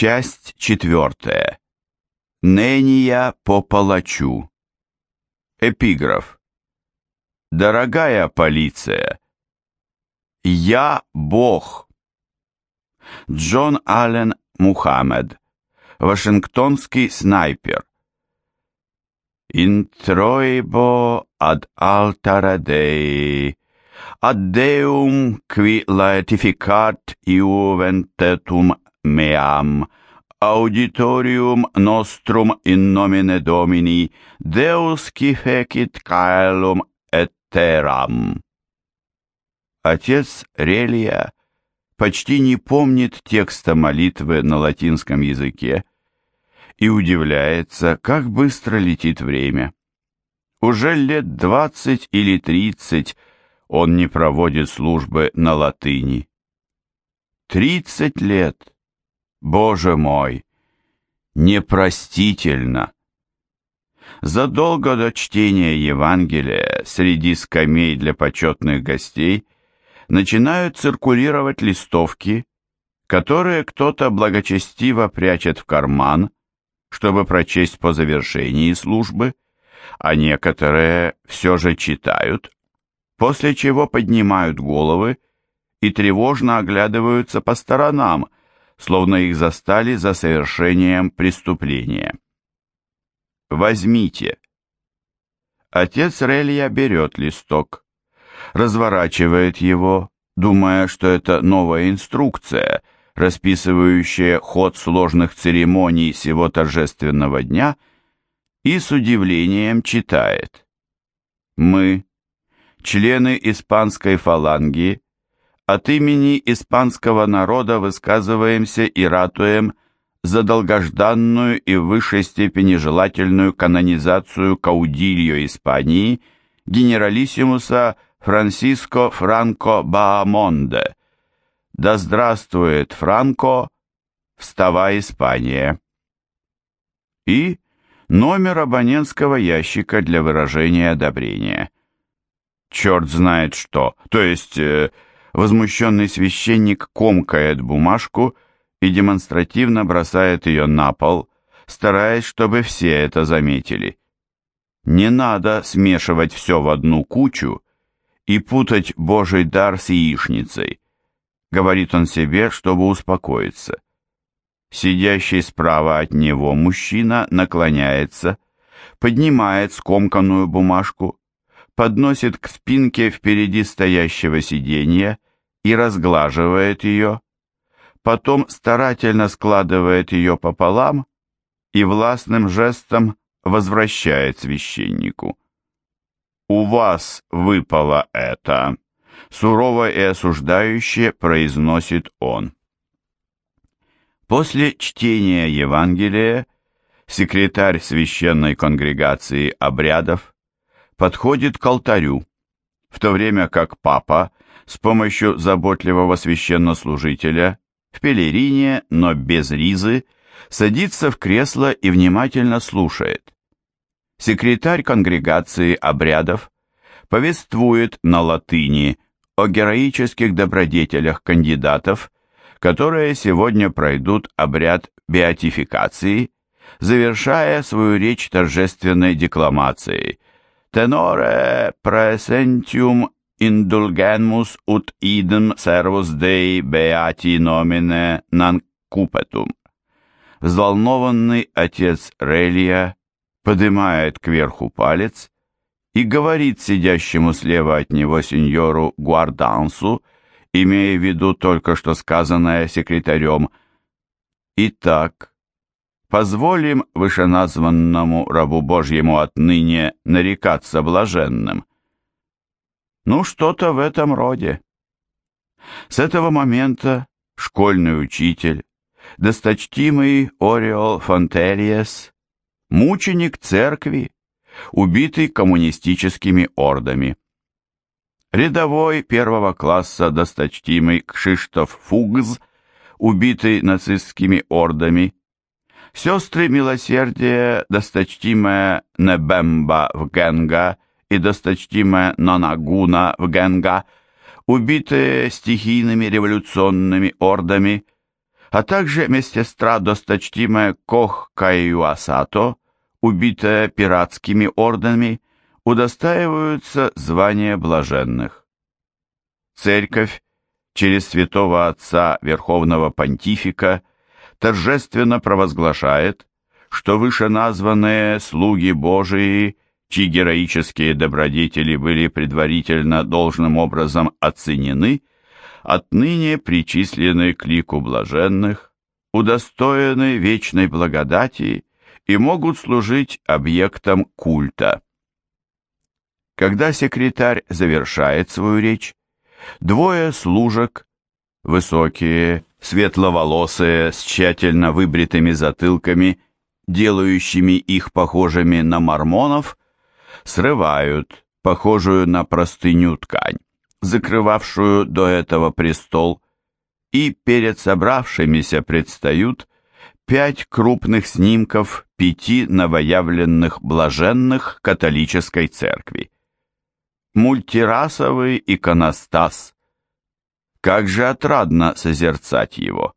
Часть четвертая. Нения по палачу. Эпиграф. Дорогая полиция, я Бог. Джон Аллен Мухаммед, Вашингтонский снайпер. Интроибо ad altare Dei, ad Deum qui laetificat iuventetum meam, auditorium nostrum in nomine Domini, Deus qui fecit caelum et terram. Отец Релия почти не помнит текста молитвы на латинском языке и удивляется, как быстро летит время. Уже лет двадцать или тридцать он не проводит службы на латыни. Тридцать лет! Боже мой! Непростительно! Задолго до чтения Евангелия среди скамей для почетных гостей начинают циркулировать листовки, которые кто-то благочестиво прячет в карман, чтобы прочесть по завершении службы, а некоторые все же читают, после чего поднимают головы и тревожно оглядываются по сторонам, словно их застали за совершением преступления. «Возьмите». Отец Релья берет листок, разворачивает его, думая, что это новая инструкция, расписывающая ход сложных церемоний сего торжественного дня, и с удивлением читает. «Мы, члены испанской фаланги, от имени испанского народа высказываемся и ратуем за долгожданную и в высшей степени желательную канонизацию каудильо Испании генералиссимуса Франсиско Франко Баамонде. Да здравствует Франко, вставай, Испания. И номер абонентского ящика для выражения одобрения. Черт знает что, то есть... Возмущенный священник комкает бумажку и демонстративно бросает ее на пол, стараясь, чтобы все это заметили. Не надо смешивать все в одну кучу и путать Божий дар с яичницей, говорит он себе, чтобы успокоиться. Сидящий справа от него мужчина наклоняется, поднимает скомканную бумажку, подносит к спинке впереди стоящего сиденья и разглаживает ее, потом старательно складывает ее пополам и властным жестом возвращает священнику. «У вас выпало это», — сурово и осуждающе произносит он. После чтения Евангелия секретарь священной конгрегации обрядов подходит к алтарю, в то время как папа с помощью заботливого священнослужителя в пелерине, но без ризы, садится в кресло и внимательно слушает. Секретарь конгрегации обрядов повествует на латыни о героических добродетелях кандидатов, которые сегодня пройдут обряд беатификации, завершая свою речь торжественной декламацией. «Tenore praesentium indulgemus ut idem servus Dei beati nomine cupetum». Взволнованный отец Релия поднимает кверху палец и говорит сидящему слева от него сеньору Гуардансу, имея в виду только что сказанное секретарем, «Итак, позволим вышеназванному рабу Божьему отныне нарекаться блаженным». Ну, что-то в этом роде. С этого момента школьный учитель, досточтимый Ориол Фонтельес, мученик церкви, убитый коммунистическими ордами. Рядовой первого класса досточтимый Кшиштоф Фугз, убитый нацистскими ордами. Сестры милосердия досточтимая Небемба в Генга и досточтимая Нонагуна в Генга, убитые стихийными революционными ордами. а также медсестра досточтимая Кох Каюасато, убитая пиратскими орденами, удостаиваются звания блаженных. Церковь через святого отца Верховного Понтифика торжественно провозглашает, что вышеназванные слуги Божии, чьи героические добродетели были предварительно должным образом оценены, отныне причислены к лику блаженных, удостоены вечной благодати и могут служить объектом культа. Когда секретарь завершает свою речь, двое служек, высокие, светловолосые, с тщательно выбритыми затылками, делающими их похожими на мормонов, срывают похожую на простыню ткань закрывавшую до этого престол, и перед собравшимися предстают пять крупных снимков пяти новоявленных блаженных католической церкви. Мультирасовый иконостас. Как же отрадно созерцать его!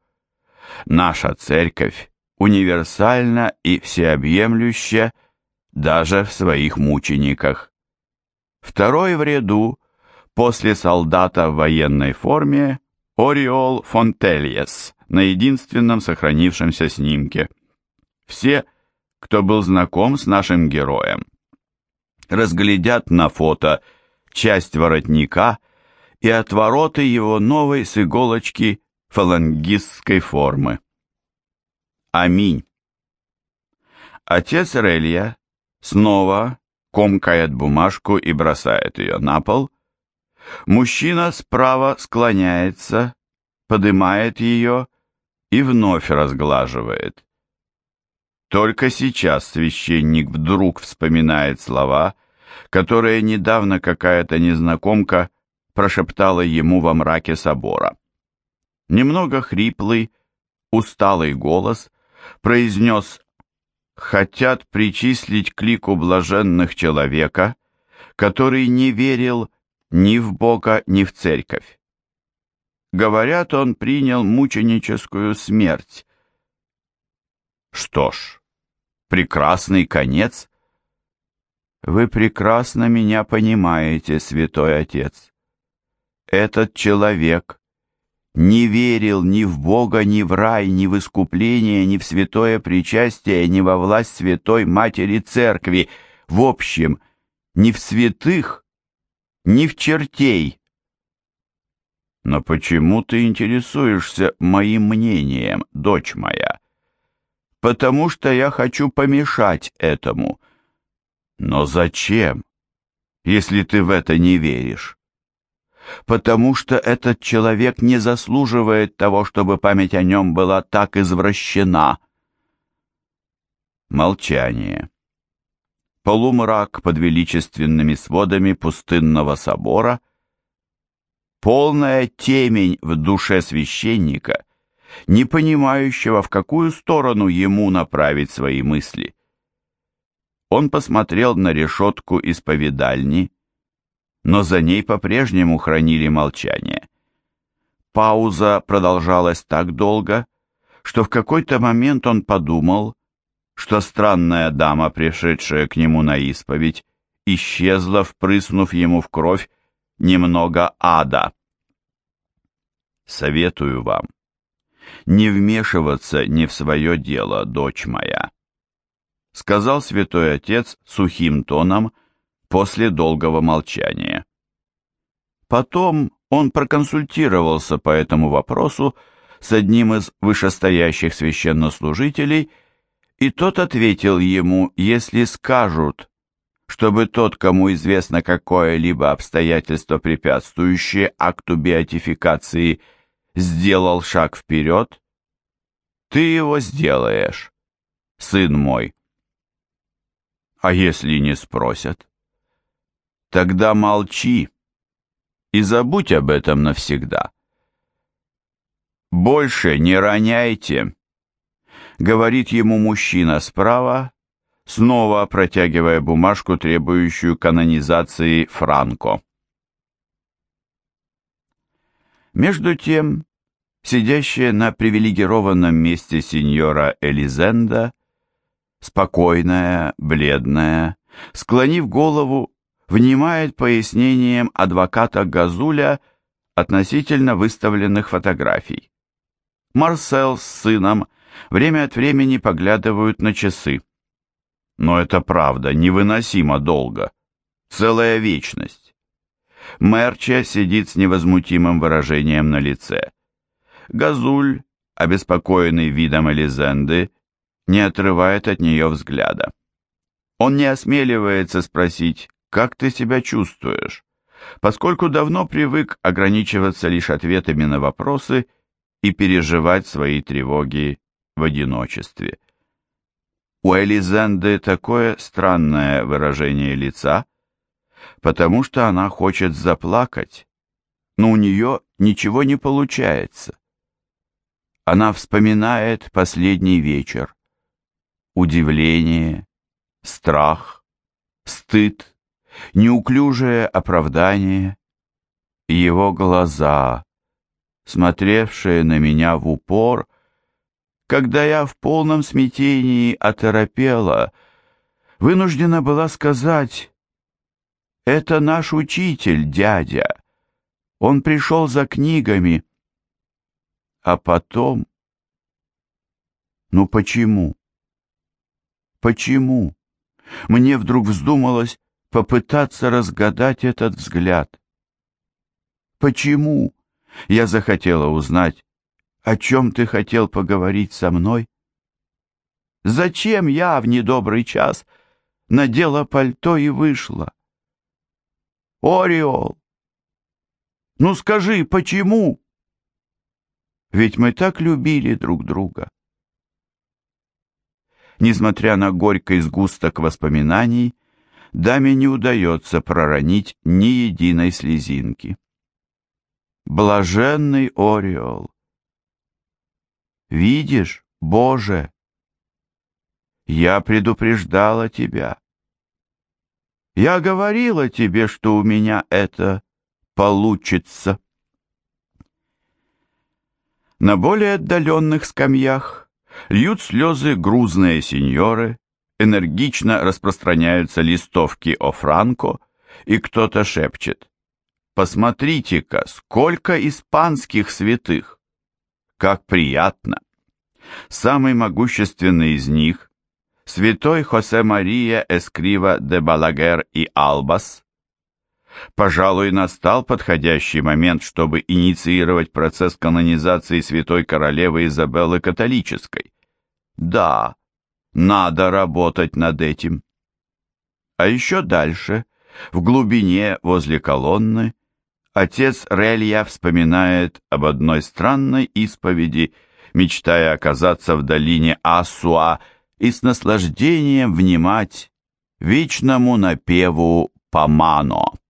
Наша церковь универсальна и всеобъемлюща даже в своих мучениках. Второй в ряду После солдата в военной форме Ориол Фонтельес на единственном сохранившемся снимке. Все, кто был знаком с нашим героем, разглядят на фото часть воротника и отвороты его новой с иголочки фалангистской формы. Аминь. Отец Релья снова комкает бумажку и бросает ее на пол, Мужчина справа склоняется, поднимает ее и вновь разглаживает. Только сейчас священник вдруг вспоминает слова, которые недавно какая-то незнакомка прошептала ему во мраке собора. Немного хриплый, усталый голос произнес «Хотят причислить к лику блаженных человека, который не верил ни в Бога, ни в церковь. Говорят, он принял мученическую смерть. Что ж, прекрасный конец. Вы прекрасно меня понимаете, святой отец. Этот человек не верил ни в Бога, ни в рай, ни в искупление, ни в святое причастие, ни во власть святой Матери Церкви, в общем, ни в святых, ни в чертей. Но почему ты интересуешься моим мнением, дочь моя? Потому что я хочу помешать этому. Но зачем, если ты в это не веришь? Потому что этот человек не заслуживает того, чтобы память о нем была так извращена. Молчание полумрак под величественными сводами пустынного собора, полная темень в душе священника, не понимающего, в какую сторону ему направить свои мысли. Он посмотрел на решетку исповедальни, но за ней по-прежнему хранили молчание. Пауза продолжалась так долго, что в какой-то момент он подумал, что странная дама, пришедшая к нему на исповедь, исчезла, впрыснув ему в кровь немного ада. Советую вам не вмешиваться не в свое дело, дочь моя, сказал святой отец сухим тоном после долгого молчания. Потом он проконсультировался по этому вопросу с одним из вышестоящих священнослужителей и тот ответил ему, если скажут, чтобы тот, кому известно какое-либо обстоятельство, препятствующее акту беатификации, сделал шаг вперед, ты его сделаешь, сын мой. А если не спросят? Тогда молчи и забудь об этом навсегда. Больше не роняйте говорит ему мужчина справа, снова протягивая бумажку, требующую канонизации Франко. Между тем, сидящая на привилегированном месте сеньора Элизенда, спокойная, бледная, склонив голову, внимает пояснениям адвоката Газуля относительно выставленных фотографий. Марсел с сыном время от времени поглядывают на часы. Но это правда, невыносимо долго. Целая вечность. Мерча сидит с невозмутимым выражением на лице. Газуль, обеспокоенный видом Элизенды, не отрывает от нее взгляда. Он не осмеливается спросить, как ты себя чувствуешь, поскольку давно привык ограничиваться лишь ответами на вопросы и переживать свои тревоги в одиночестве. У Элизенды такое странное выражение лица, потому что она хочет заплакать, но у нее ничего не получается. Она вспоминает последний вечер. Удивление, страх, стыд, неуклюжее оправдание, его глаза, смотревшие на меня в упор, когда я в полном смятении оторопела, вынуждена была сказать, «Это наш учитель, дядя. Он пришел за книгами». А потом... Ну почему? Почему? Мне вдруг вздумалось попытаться разгадать этот взгляд. Почему? Я захотела узнать, о чем ты хотел поговорить со мной. Зачем я в недобрый час надела пальто и вышла? Ориол, ну скажи, почему? Ведь мы так любили друг друга. Несмотря на горький сгусток воспоминаний, даме не удается проронить ни единой слезинки. Блаженный Ореол! Видишь, Боже, я предупреждала тебя. Я говорила тебе, что у меня это получится. На более отдаленных скамьях льют слезы грузные сеньоры, энергично распространяются листовки о Франко, и кто-то шепчет. «Посмотрите-ка, сколько испанских святых! Как приятно!» Самый могущественный из них, святой Хосе Мария Эскрива де Балагер и Албас, Пожалуй, настал подходящий момент, чтобы инициировать процесс канонизации святой королевы Изабеллы католической. Да, надо работать над этим. А еще дальше, в глубине возле колонны, отец Релья вспоминает об одной странной исповеди, мечтая оказаться в долине Асуа и с наслаждением внимать вечному напеву Памано.